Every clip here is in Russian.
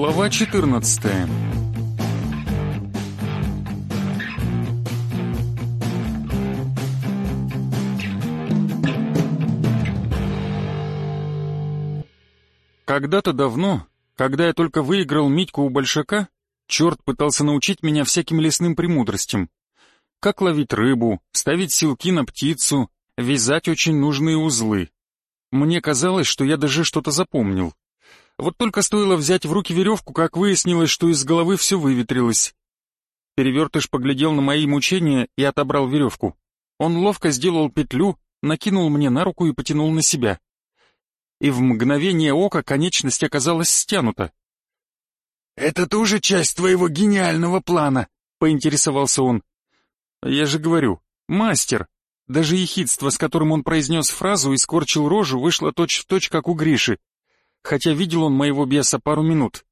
Глава 14 Когда-то давно, когда я только выиграл Митьку у Большака, черт пытался научить меня всяким лесным премудростям. Как ловить рыбу, ставить силки на птицу, вязать очень нужные узлы. Мне казалось, что я даже что-то запомнил. Вот только стоило взять в руки веревку, как выяснилось, что из головы все выветрилось. Перевертыш поглядел на мои мучения и отобрал веревку. Он ловко сделал петлю, накинул мне на руку и потянул на себя и в мгновение ока конечность оказалась стянута. «Это тоже часть твоего гениального плана?» — поинтересовался он. «Я же говорю, мастер!» Даже ехидство, с которым он произнес фразу и скорчил рожу, вышло точь-в-точь, точь, как у Гриши. Хотя видел он моего беса пару минут.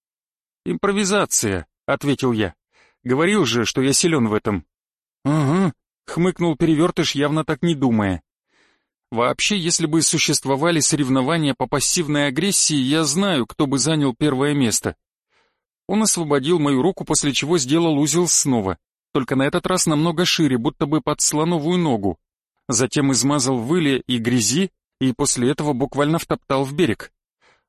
«Импровизация», — ответил я. «Говорил же, что я силен в этом». «Угу», — хмыкнул перевертыш, явно так не думая. Вообще, если бы существовали соревнования по пассивной агрессии, я знаю, кто бы занял первое место. Он освободил мою руку, после чего сделал узел снова, только на этот раз намного шире, будто бы под слоновую ногу. Затем измазал в иле и грязи, и после этого буквально втоптал в берег.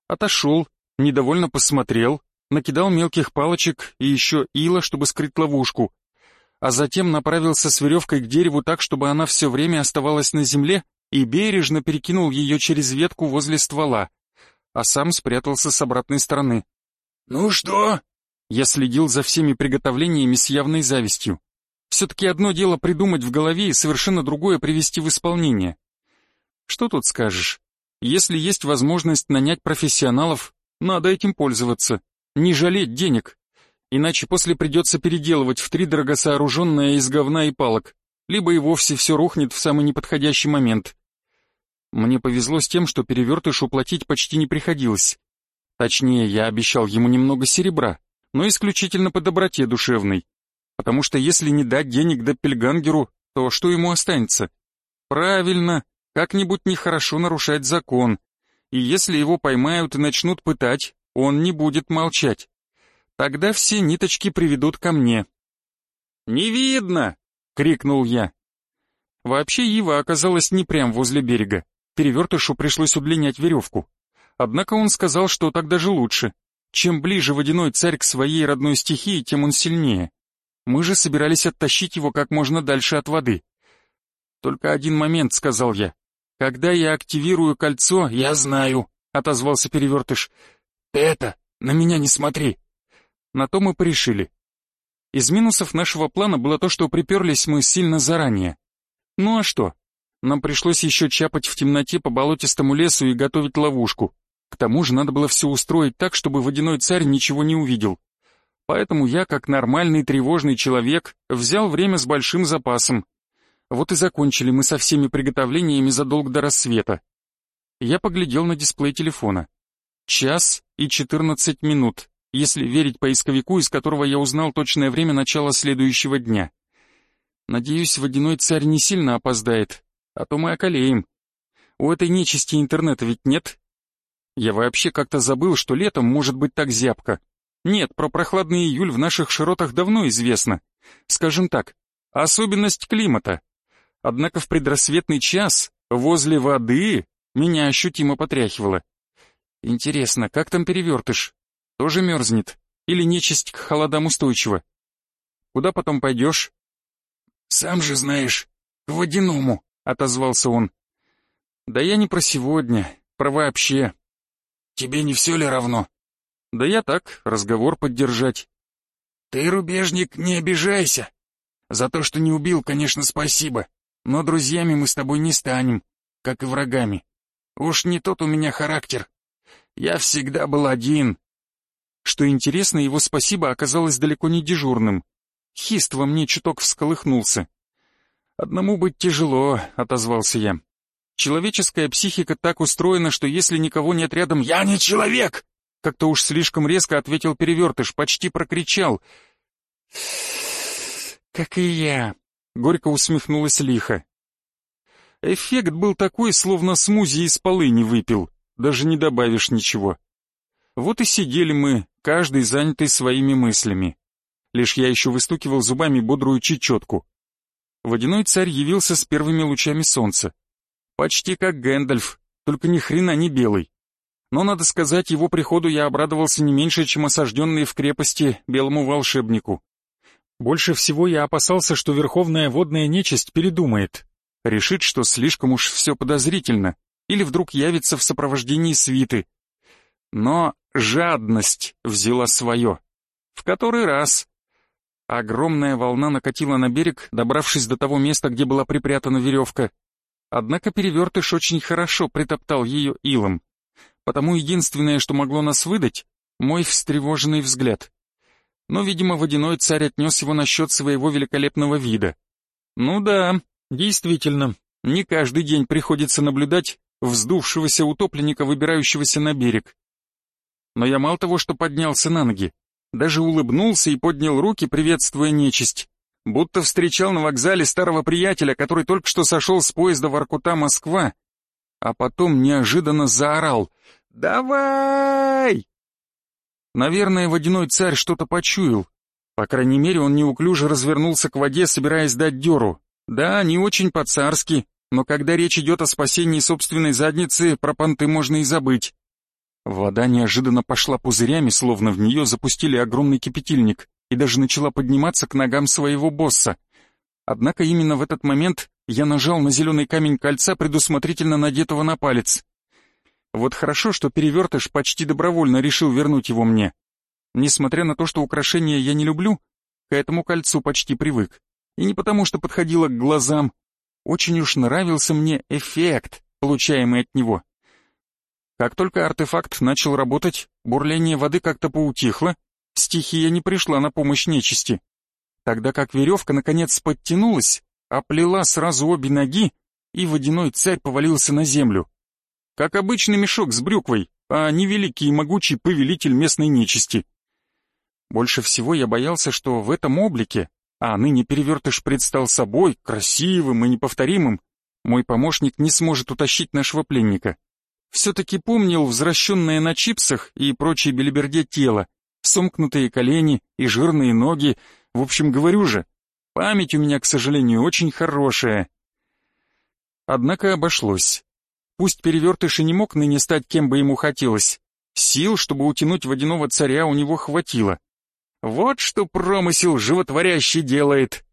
Отошел, недовольно посмотрел, накидал мелких палочек и еще ила, чтобы скрыть ловушку, а затем направился с веревкой к дереву так, чтобы она все время оставалась на земле, и бережно перекинул ее через ветку возле ствола, а сам спрятался с обратной стороны. «Ну что?» Я следил за всеми приготовлениями с явной завистью. Все-таки одно дело придумать в голове и совершенно другое привести в исполнение. Что тут скажешь? Если есть возможность нанять профессионалов, надо этим пользоваться, не жалеть денег. Иначе после придется переделывать в три сооруженное из говна и палок, либо и вовсе все рухнет в самый неподходящий момент. Мне повезло с тем, что перевертышу платить почти не приходилось. Точнее, я обещал ему немного серебра, но исключительно по доброте душевной. Потому что если не дать денег Доппельгангеру, то что ему останется? Правильно, как-нибудь нехорошо нарушать закон. И если его поймают и начнут пытать, он не будет молчать. Тогда все ниточки приведут ко мне. «Не видно!» — крикнул я. Вообще Ива оказалась не прям возле берега перевертышу пришлось удлинять веревку. Однако он сказал, что так даже лучше. Чем ближе водяной царь к своей родной стихии, тем он сильнее. Мы же собирались оттащить его как можно дальше от воды. «Только один момент», — сказал я. «Когда я активирую кольцо...» «Я знаю», — отозвался перевертыш. «Ты это, на меня не смотри». На то мы порешили. Из минусов нашего плана было то, что приперлись мы сильно заранее. Ну а что? Нам пришлось еще чапать в темноте по болотистому лесу и готовить ловушку. К тому же надо было все устроить так, чтобы водяной царь ничего не увидел. Поэтому я, как нормальный тревожный человек, взял время с большим запасом. Вот и закончили мы со всеми приготовлениями задолго до рассвета. Я поглядел на дисплей телефона. Час и четырнадцать минут, если верить поисковику, из которого я узнал точное время начала следующего дня. Надеюсь, водяной царь не сильно опоздает, а то мы околеем. У этой нечисти интернета ведь нет. Я вообще как-то забыл, что летом может быть так зябко. Нет, про прохладный июль в наших широтах давно известно. Скажем так, особенность климата. Однако в предрассветный час возле воды меня ощутимо потряхивало. Интересно, как там перевертыш? Тоже мерзнет? Или нечисть к холодам устойчива? Куда потом пойдешь? Сам же знаешь, к водяному отозвался он. «Да я не про сегодня, про вообще». «Тебе не все ли равно?» «Да я так, разговор поддержать». «Ты, рубежник, не обижайся. За то, что не убил, конечно, спасибо, но друзьями мы с тобой не станем, как и врагами. Уж не тот у меня характер. Я всегда был один». Что интересно, его спасибо оказалось далеко не дежурным. Хист во мне чуток всколыхнулся. «Одному быть тяжело», — отозвался я. «Человеческая психика так устроена, что если никого нет рядом, я не человек!» Как-то уж слишком резко ответил перевертыш, почти прокричал. «Как и я», — горько усмехнулась лихо. Эффект был такой, словно смузи из полыни выпил, даже не добавишь ничего. Вот и сидели мы, каждый занятый своими мыслями. Лишь я еще выстукивал зубами бодрую чечетку. Водяной царь явился с первыми лучами солнца. Почти как Гэндальф, только ни хрена не белый. Но, надо сказать, его приходу я обрадовался не меньше, чем осажденный в крепости белому волшебнику. Больше всего я опасался, что верховная водная нечисть передумает, решит, что слишком уж все подозрительно, или вдруг явится в сопровождении свиты. Но жадность взяла свое. В который раз. Огромная волна накатила на берег, добравшись до того места, где была припрятана веревка. Однако перевертыш очень хорошо притоптал ее илом. Потому единственное, что могло нас выдать, мой встревоженный взгляд. Но, видимо, водяной царь отнес его насчет своего великолепного вида. Ну да, действительно, не каждый день приходится наблюдать вздувшегося утопленника, выбирающегося на берег. Но я мало того, что поднялся на ноги, даже улыбнулся и поднял руки, приветствуя нечисть, будто встречал на вокзале старого приятеля, который только что сошел с поезда Воркута-Москва, а потом неожиданно заорал «Давай!». Наверное, водяной царь что-то почуял. По крайней мере, он неуклюже развернулся к воде, собираясь дать дёру. Да, не очень по-царски, но когда речь идет о спасении собственной задницы, про понты можно и забыть. Вода неожиданно пошла пузырями, словно в нее запустили огромный кипятильник, и даже начала подниматься к ногам своего босса. Однако именно в этот момент я нажал на зеленый камень кольца, предусмотрительно надетого на палец. Вот хорошо, что перевертыш почти добровольно решил вернуть его мне. Несмотря на то, что украшения я не люблю, к этому кольцу почти привык. И не потому, что подходило к глазам, очень уж нравился мне эффект, получаемый от него. Как только артефакт начал работать, бурление воды как-то поутихло, стихия не пришла на помощь нечисти. Тогда как веревка наконец подтянулась, оплела сразу обе ноги, и водяной царь повалился на землю. Как обычный мешок с брюквой, а не великий и могучий повелитель местной нечисти. Больше всего я боялся, что в этом облике а ныне перевертыш предстал собой, красивым и неповторимым, мой помощник не сможет утащить нашего пленника. Все-таки помнил возвращенное на чипсах и прочей белиберде тело, сомкнутые колени и жирные ноги, в общем, говорю же, память у меня, к сожалению, очень хорошая. Однако обошлось. Пусть перевертыш и не мог ныне стать кем бы ему хотелось, сил, чтобы утянуть водяного царя, у него хватило. Вот что промысел животворящий делает.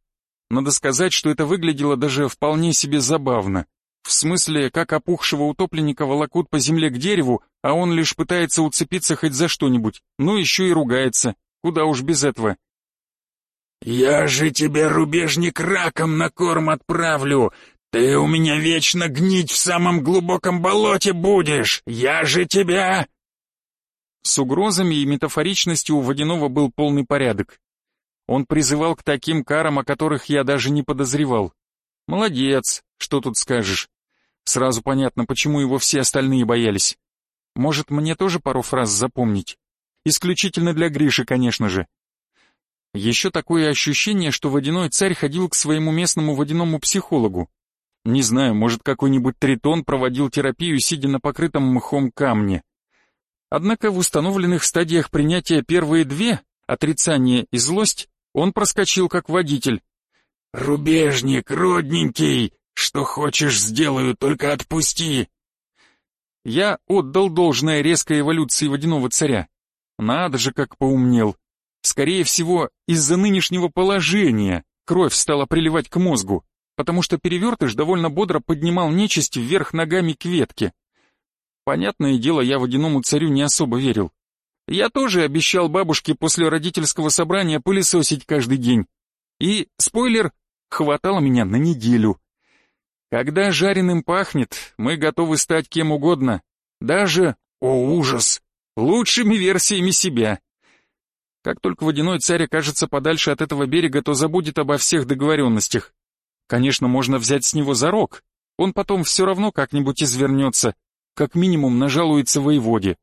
Надо сказать, что это выглядело даже вполне себе забавно. В смысле, как опухшего утопленника волокут по земле к дереву, а он лишь пытается уцепиться хоть за что-нибудь, ну еще и ругается. Куда уж без этого. «Я же тебе, рубежник, раком на корм отправлю! Ты у меня вечно гнить в самом глубоком болоте будешь! Я же тебя...» С угрозами и метафоричностью у Водянова был полный порядок. Он призывал к таким карам, о которых я даже не подозревал. Молодец, что тут скажешь. Сразу понятно, почему его все остальные боялись. Может, мне тоже пару фраз запомнить? Исключительно для Гриши, конечно же. Еще такое ощущение, что водяной царь ходил к своему местному водяному психологу. Не знаю, может, какой-нибудь тритон проводил терапию, сидя на покрытом мхом камне. Однако в установленных стадиях принятия первые две, отрицание и злость, он проскочил как водитель. «Рубежник, родненький, что хочешь сделаю, только отпусти!» Я отдал должное резкой эволюции водяного царя. Надо же, как поумнел. Скорее всего, из-за нынешнего положения кровь стала приливать к мозгу, потому что перевертыш довольно бодро поднимал нечисть вверх ногами к ветке. Понятное дело, я водяному царю не особо верил. Я тоже обещал бабушке после родительского собрания пылесосить каждый день. И, спойлер, хватало меня на неделю. Когда жареным пахнет, мы готовы стать кем угодно. Даже, о ужас, лучшими версиями себя. Как только водяной царь окажется подальше от этого берега, то забудет обо всех договоренностях. Конечно, можно взять с него зарок. Он потом все равно как-нибудь извернется как минимум нажалуется воеводе.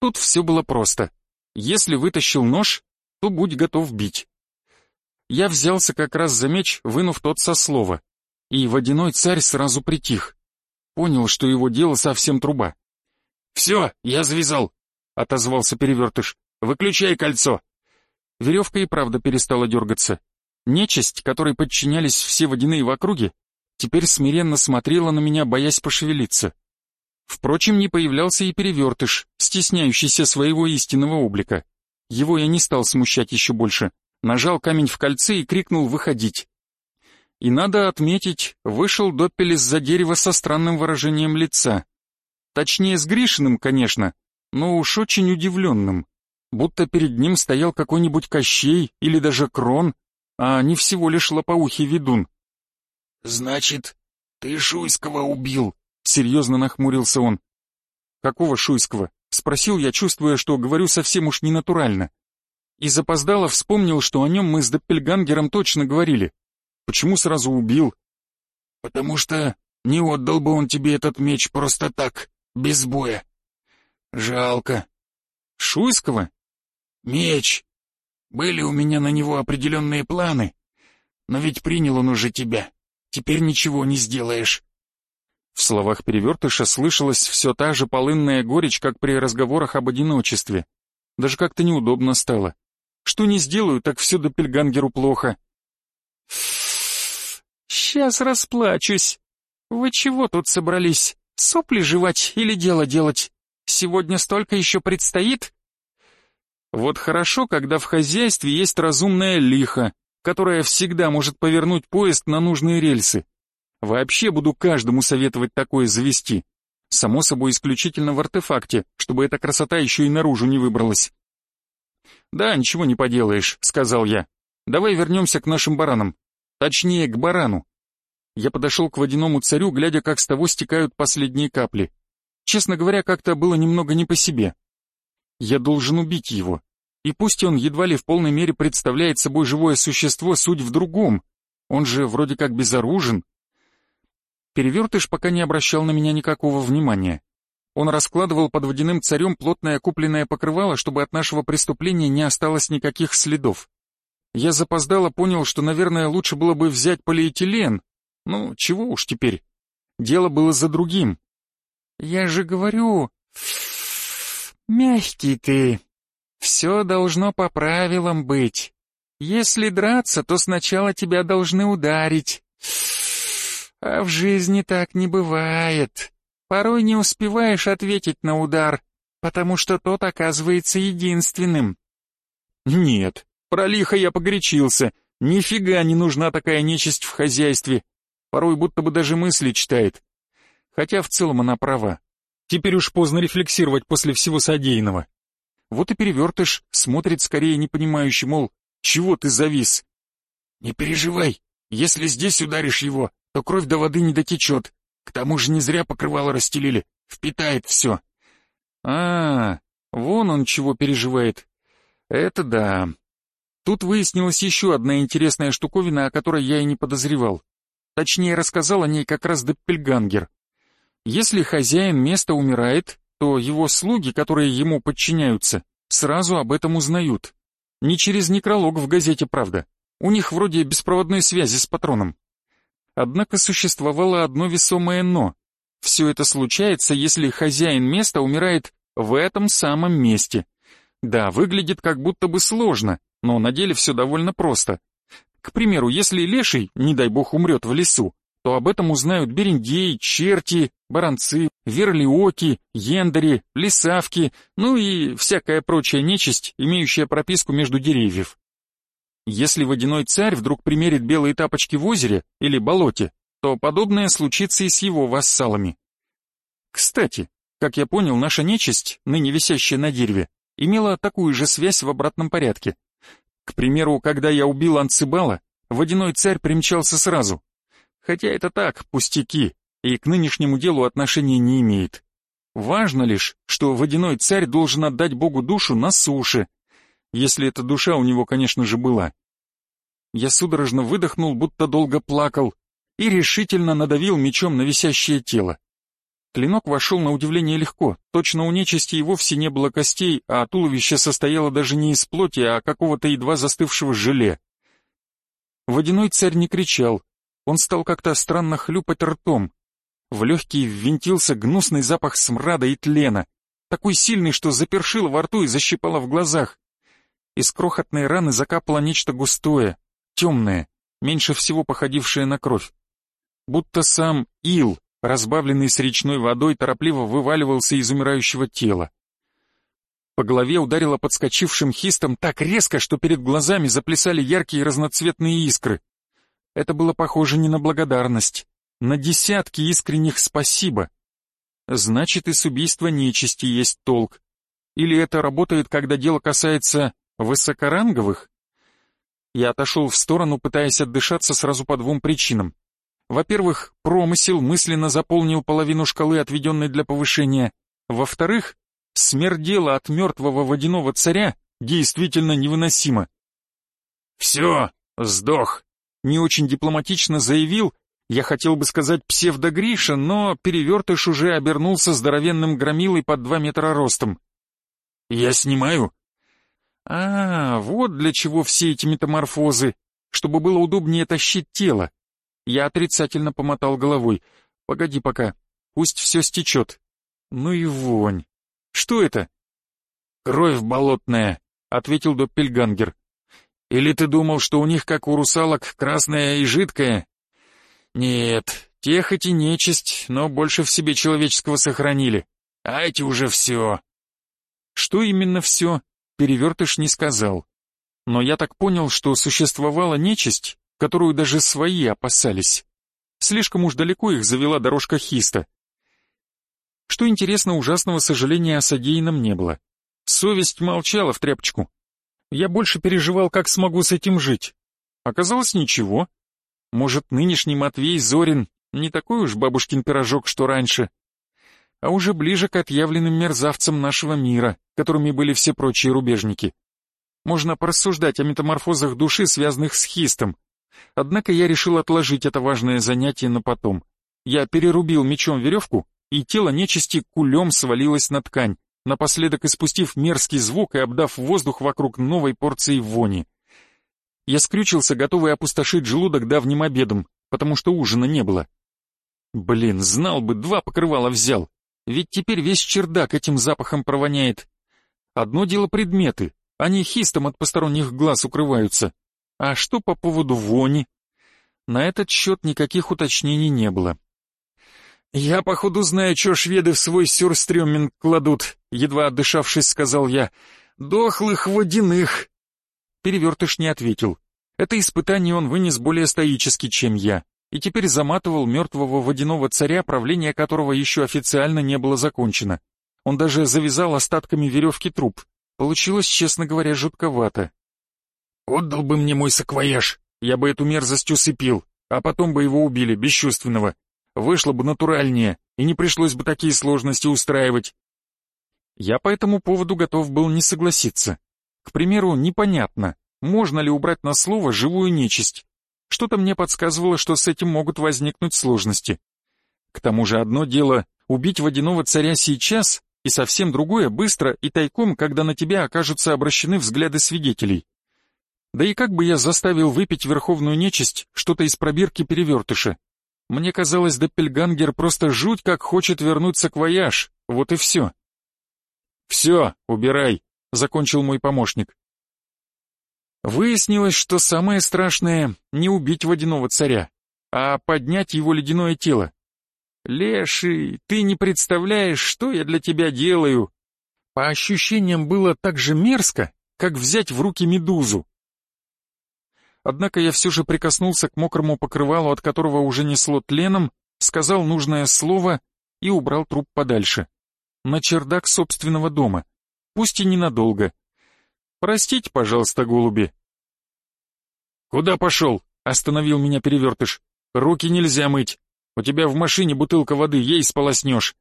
Тут все было просто. Если вытащил нож, то будь готов бить. Я взялся как раз за меч, вынув тот со слова. И водяной царь сразу притих. Понял, что его дело совсем труба. «Все, я завязал», — отозвался перевертыш. Выключай кольцо!» Веревка и правда перестала дергаться. Нечисть, которой подчинялись все водяные в округе, теперь смиренно смотрела на меня, боясь пошевелиться. Впрочем, не появлялся и перевертыш, стесняющийся своего истинного облика. Его я не стал смущать еще больше. Нажал камень в кольце и крикнул «выходить». И надо отметить, вышел Доппель из-за дерева со странным выражением лица. Точнее, с Гришиным, конечно, но уж очень удивленным. Будто перед ним стоял какой-нибудь Кощей или даже Крон, а не всего лишь лопоухий ведун. «Значит, ты Шуйского убил?» — серьезно нахмурился он. «Какого Шуйского?» — спросил я, чувствуя, что говорю совсем уж ненатурально. И запоздало вспомнил, что о нем мы с Доппельгангером точно говорили. Почему сразу убил? Потому что не отдал бы он тебе этот меч просто так, без боя. Жалко. Шуйского? Меч. Были у меня на него определенные планы, но ведь принял он уже тебя. Теперь ничего не сделаешь. В словах перевертыша слышалась все та же полынная горечь, как при разговорах об одиночестве. Даже как-то неудобно стало. Что не сделаю, так все до Пельгангеру плохо. «Сейчас расплачусь. Вы чего тут собрались? Сопли жевать или дело делать? Сегодня столько еще предстоит?» Вот хорошо, когда в хозяйстве есть разумная лиха, которая всегда может повернуть поезд на нужные рельсы. Вообще буду каждому советовать такое завести. Само собой, исключительно в артефакте, чтобы эта красота еще и наружу не выбралась. «Да, ничего не поделаешь», — сказал я. «Давай вернемся к нашим баранам. Точнее, к барану. Я подошел к водяному царю, глядя, как с того стекают последние капли. Честно говоря, как-то было немного не по себе. Я должен убить его. И пусть он едва ли в полной мере представляет собой живое существо, суть в другом. Он же вроде как безоружен. Перевертыш пока не обращал на меня никакого внимания. Он раскладывал под водяным царем плотное купленное покрывало, чтобы от нашего преступления не осталось никаких следов. Я запоздало понял, что, наверное, лучше было бы взять полиэтилен, ну, чего уж теперь. Дело было за другим. Я же говорю... Мягкий ты. Все должно по правилам быть. Если драться, то сначала тебя должны ударить. А в жизни так не бывает. Порой не успеваешь ответить на удар, потому что тот оказывается единственным. Нет, про лихо я погорячился. Нифига не нужна такая нечисть в хозяйстве порой будто бы даже мысли читает. Хотя в целом она права. Теперь уж поздно рефлексировать после всего содеянного. Вот и перевертыш смотрит скорее непонимающе, мол, чего ты завис? Не переживай, если здесь ударишь его, то кровь до воды не дотечет. К тому же не зря покрывало расстелили, впитает все. А, -а, а, вон он чего переживает. Это да. Тут выяснилась еще одна интересная штуковина, о которой я и не подозревал. Точнее, рассказал о ней как раз Доппельгангер. Если хозяин места умирает, то его слуги, которые ему подчиняются, сразу об этом узнают. Не через некролог в газете «Правда». У них вроде беспроводной связи с патроном. Однако существовало одно весомое «но». Все это случается, если хозяин места умирает в этом самом месте. Да, выглядит как будто бы сложно, но на деле все довольно просто. К примеру, если леший, не дай бог, умрет в лесу, то об этом узнают бериндеи, черти, баранцы, верлиоки, яндари, лисавки, ну и всякая прочая нечисть, имеющая прописку между деревьев. Если водяной царь вдруг примерит белые тапочки в озере или болоте, то подобное случится и с его вассалами. Кстати, как я понял, наша нечисть, ныне висящая на дереве, имела такую же связь в обратном порядке. К примеру, когда я убил Анцибала, водяной царь примчался сразу. Хотя это так, пустяки, и к нынешнему делу отношения не имеет. Важно лишь, что водяной царь должен отдать Богу душу на суше, если эта душа у него, конечно же, была. Я судорожно выдохнул, будто долго плакал, и решительно надавил мечом на висящее тело. Клинок вошел на удивление легко, точно у нечисти и вовсе не было костей, а туловище состояло даже не из плоти, а какого-то едва застывшего желе. Водяной царь не кричал, он стал как-то странно хлюпать ртом. В легкие ввинтился гнусный запах смрада и тлена. такой сильный, что запершило во рту и защипало в глазах. Из крохотной раны закапало нечто густое, темное, меньше всего походившее на кровь. Будто сам ил, разбавленный с речной водой, торопливо вываливался из умирающего тела. По голове ударило подскочившим хистом так резко, что перед глазами заплясали яркие разноцветные искры. Это было похоже не на благодарность, на десятки искренних спасибо. Значит, и с убийства нечисти есть толк. Или это работает, когда дело касается высокоранговых? Я отошел в сторону, пытаясь отдышаться сразу по двум причинам. Во-первых, промысел мысленно заполнил половину шкалы, отведенной для повышения. Во-вторых, смердело от мертвого водяного царя действительно невыносимо. «Все, сдох», — не очень дипломатично заявил, я хотел бы сказать псевдогриша, но перевертыш уже обернулся здоровенным громилой под два метра ростом. «Я снимаю», а, вот для чего все эти метаморфозы, чтобы было удобнее тащить тело. Я отрицательно помотал головой. Погоди пока, пусть все стечет. Ну и вонь. Что это? Кровь болотная, ответил Доппельгангер. Или ты думал, что у них, как у русалок, красная и жидкая? Нет, те хоть и нечисть, но больше в себе человеческого сохранили. А эти уже все. Что именно все? Перевертыш не сказал. Но я так понял, что существовала нечисть, которую даже свои опасались. Слишком уж далеко их завела дорожка хиста. Что интересно, ужасного сожаления о содеянном не было. Совесть молчала в тряпочку. Я больше переживал, как смогу с этим жить. Оказалось, ничего. Может, нынешний Матвей Зорин не такой уж бабушкин пирожок, что раньше а уже ближе к отъявленным мерзавцам нашего мира, которыми были все прочие рубежники. Можно порассуждать о метаморфозах души, связанных с хистом. Однако я решил отложить это важное занятие на потом. Я перерубил мечом веревку, и тело нечисти кулем свалилось на ткань, напоследок испустив мерзкий звук и обдав воздух вокруг новой порции вони. Я скрючился, готовый опустошить желудок давним обедом, потому что ужина не было. Блин, знал бы, два покрывала взял. Ведь теперь весь чердак этим запахом провоняет. Одно дело предметы, они хистом от посторонних глаз укрываются. А что по поводу вони? На этот счет никаких уточнений не было. «Я, походу, знаю, что шведы в свой сюрстрёминг кладут», — едва отдышавшись, сказал я. «Дохлых водяных». Перевертыш не ответил. Это испытание он вынес более стоически, чем я и теперь заматывал мертвого водяного царя, правление которого еще официально не было закончено. Он даже завязал остатками веревки труп. Получилось, честно говоря, жутковато. «Отдал бы мне мой саквояж, я бы эту мерзость усыпил, а потом бы его убили, бесчувственного. Вышло бы натуральнее, и не пришлось бы такие сложности устраивать». Я по этому поводу готов был не согласиться. К примеру, непонятно, можно ли убрать на слово живую нечисть, что-то мне подсказывало, что с этим могут возникнуть сложности. К тому же одно дело убить водяного царя сейчас, и совсем другое быстро и тайком, когда на тебя окажутся обращены взгляды свидетелей. Да и как бы я заставил выпить верховную нечисть что-то из пробирки перевертыша? Мне казалось, Доппельгангер просто жуть как хочет вернуться к вояж, вот и все. «Все, убирай», — закончил мой помощник. Выяснилось, что самое страшное — не убить водяного царя, а поднять его ледяное тело. «Леший, ты не представляешь, что я для тебя делаю!» По ощущениям было так же мерзко, как взять в руки медузу. Однако я все же прикоснулся к мокрому покрывалу, от которого уже несло тленом, сказал нужное слово и убрал труп подальше. На чердак собственного дома. Пусть и ненадолго. «Простите, пожалуйста, голуби». «Куда пошел?» — остановил меня перевертыш. «Руки нельзя мыть. У тебя в машине бутылка воды, ей сполоснешь».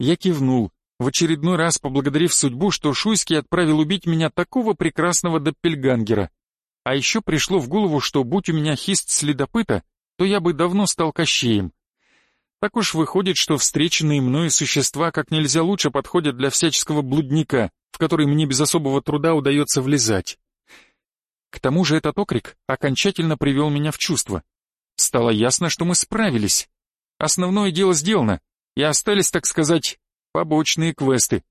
Я кивнул, в очередной раз поблагодарив судьбу, что Шуйский отправил убить меня такого прекрасного доппельгангера. А еще пришло в голову, что будь у меня хист следопыта, то я бы давно стал кощеем. Так уж выходит, что встреченные мною существа как нельзя лучше подходят для всяческого блудника, в который мне без особого труда удается влезать. К тому же этот окрик окончательно привел меня в чувство. Стало ясно, что мы справились. Основное дело сделано, и остались, так сказать, Побочные квесты.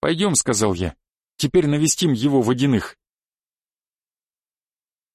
«Пойдем», — сказал я. «Теперь навестим его водяных».